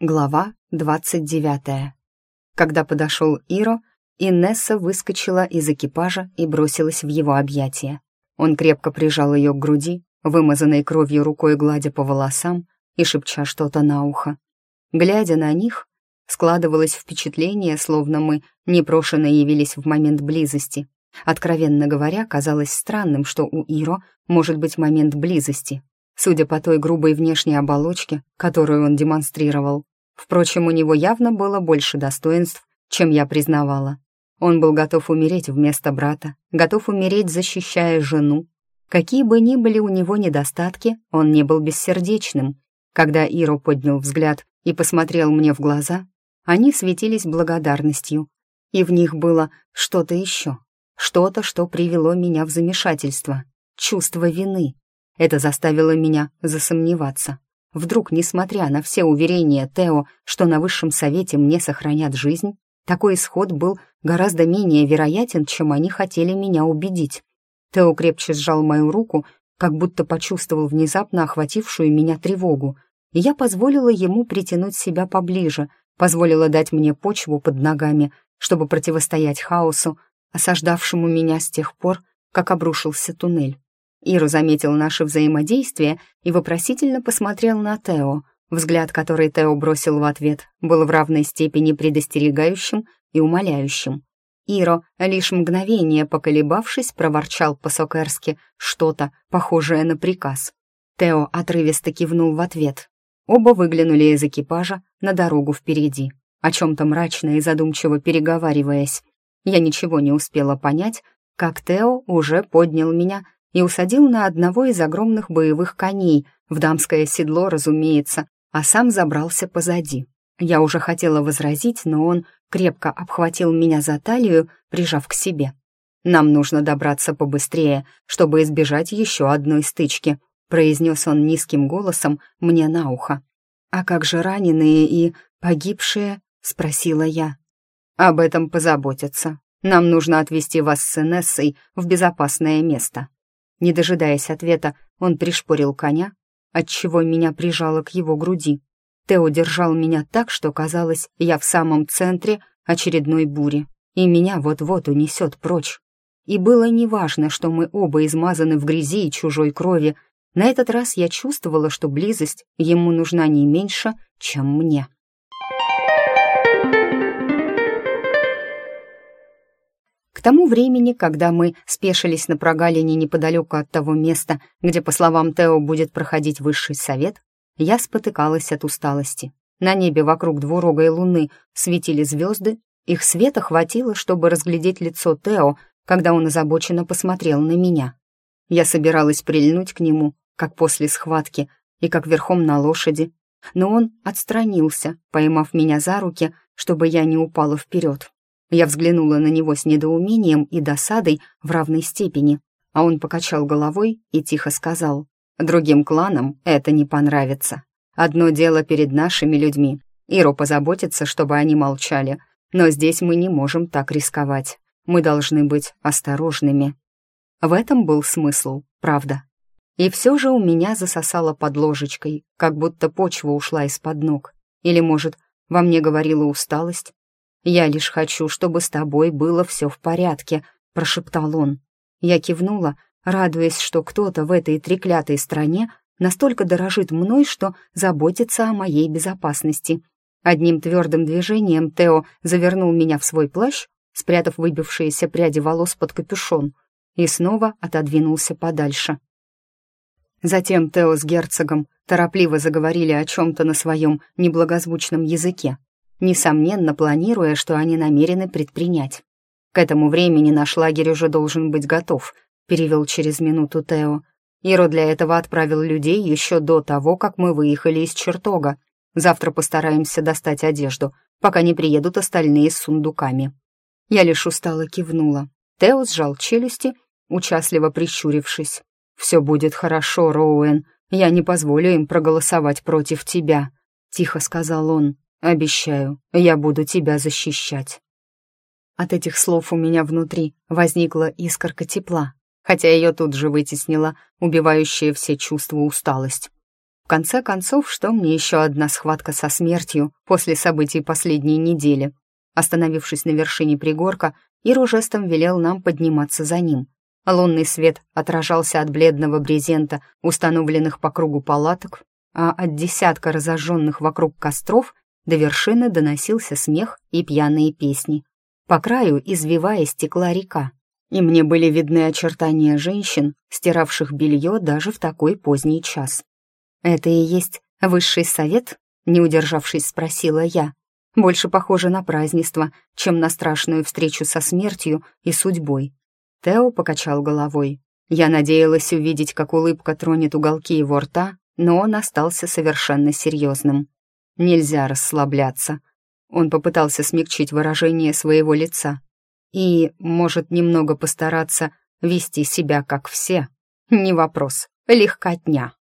Глава двадцать девятая. Когда подошел Иро, Инесса выскочила из экипажа и бросилась в его объятия. Он крепко прижал ее к груди, вымазанной кровью рукой гладя по волосам и шепча что-то на ухо. Глядя на них, складывалось впечатление, словно мы непрошено явились в момент близости. Откровенно говоря, казалось странным, что у Иро может быть момент близости, судя по той грубой внешней оболочке, которую он демонстрировал. Впрочем, у него явно было больше достоинств, чем я признавала. Он был готов умереть вместо брата, готов умереть, защищая жену. Какие бы ни были у него недостатки, он не был бессердечным. Когда Иро поднял взгляд и посмотрел мне в глаза, они светились благодарностью, и в них было что-то еще, что-то, что привело меня в замешательство, чувство вины. Это заставило меня засомневаться. Вдруг, несмотря на все уверения Тео, что на высшем совете мне сохранят жизнь, такой исход был гораздо менее вероятен, чем они хотели меня убедить. Тео крепче сжал мою руку, как будто почувствовал внезапно охватившую меня тревогу, и я позволила ему притянуть себя поближе, позволила дать мне почву под ногами, чтобы противостоять хаосу, осаждавшему меня с тех пор, как обрушился туннель. Иру заметил наше взаимодействие и вопросительно посмотрел на Тео. Взгляд, который Тео бросил в ответ, был в равной степени предостерегающим и умоляющим. Иро, лишь мгновение поколебавшись, проворчал по-сокерски что-то, похожее на приказ. Тео отрывисто кивнул в ответ. Оба выглянули из экипажа на дорогу впереди, о чем-то мрачно и задумчиво переговариваясь. Я ничего не успела понять, как Тео уже поднял меня и усадил на одного из огромных боевых коней, в дамское седло, разумеется, а сам забрался позади. Я уже хотела возразить, но он крепко обхватил меня за талию, прижав к себе. «Нам нужно добраться побыстрее, чтобы избежать еще одной стычки», произнес он низким голосом мне на ухо. «А как же раненые и погибшие?» — спросила я. «Об этом позаботятся. Нам нужно отвезти вас с Инессой в безопасное место». Не дожидаясь ответа, он пришпорил коня, отчего меня прижало к его груди. Тео держал меня так, что казалось, я в самом центре очередной бури, и меня вот-вот унесет прочь. И было неважно, что мы оба измазаны в грязи и чужой крови, на этот раз я чувствовала, что близость ему нужна не меньше, чем мне. Тому времени, когда мы спешились на прогалине неподалеку от того места, где, по словам Тео, будет проходить высший совет, я спотыкалась от усталости. На небе вокруг двурогой луны светили звезды, их света хватило, чтобы разглядеть лицо Тео, когда он озабоченно посмотрел на меня. Я собиралась прильнуть к нему, как после схватки, и как верхом на лошади, но он отстранился, поймав меня за руки, чтобы я не упала вперед. Я взглянула на него с недоумением и досадой в равной степени, а он покачал головой и тихо сказал, «Другим кланам это не понравится. Одно дело перед нашими людьми. Иро позаботится, чтобы они молчали, но здесь мы не можем так рисковать. Мы должны быть осторожными». В этом был смысл, правда. И все же у меня засосало под ложечкой, как будто почва ушла из-под ног. Или, может, во мне говорила усталость, «Я лишь хочу, чтобы с тобой было все в порядке», — прошептал он. Я кивнула, радуясь, что кто-то в этой треклятой стране настолько дорожит мной, что заботится о моей безопасности. Одним твердым движением Тео завернул меня в свой плащ, спрятав выбившиеся пряди волос под капюшон, и снова отодвинулся подальше. Затем Тео с герцогом торопливо заговорили о чем-то на своем неблагозвучном языке несомненно планируя, что они намерены предпринять. «К этому времени наш лагерь уже должен быть готов», — перевел через минуту Тео. «Иро для этого отправил людей еще до того, как мы выехали из чертога. Завтра постараемся достать одежду, пока не приедут остальные с сундуками». Я лишь устало кивнула. Тео сжал челюсти, участливо прищурившись. «Все будет хорошо, Роуэн. Я не позволю им проголосовать против тебя», — тихо сказал он. Обещаю, я буду тебя защищать». От этих слов у меня внутри возникла искорка тепла, хотя ее тут же вытеснила убивающая все чувства усталость. конце концов, что мне еще одна схватка со смертью после событий последней недели? Остановившись на вершине пригорка, Иру жестом велел нам подниматься за ним. Лунный свет отражался от бледного брезента, установленных по кругу палаток, а от десятка разожженных вокруг костров до вершины доносился смех и пьяные песни. По краю, извиваясь, стекла река, и мне были видны очертания женщин, стиравших белье даже в такой поздний час. «Это и есть высший совет?» — не удержавшись, спросила я. «Больше похоже на празднество, чем на страшную встречу со смертью и судьбой». Тео покачал головой. Я надеялась увидеть, как улыбка тронет уголки его рта, но он остался совершенно серьезным. Нельзя расслабляться. Он попытался смягчить выражение своего лица. И, может, немного постараться вести себя как все. Не вопрос, легкотня.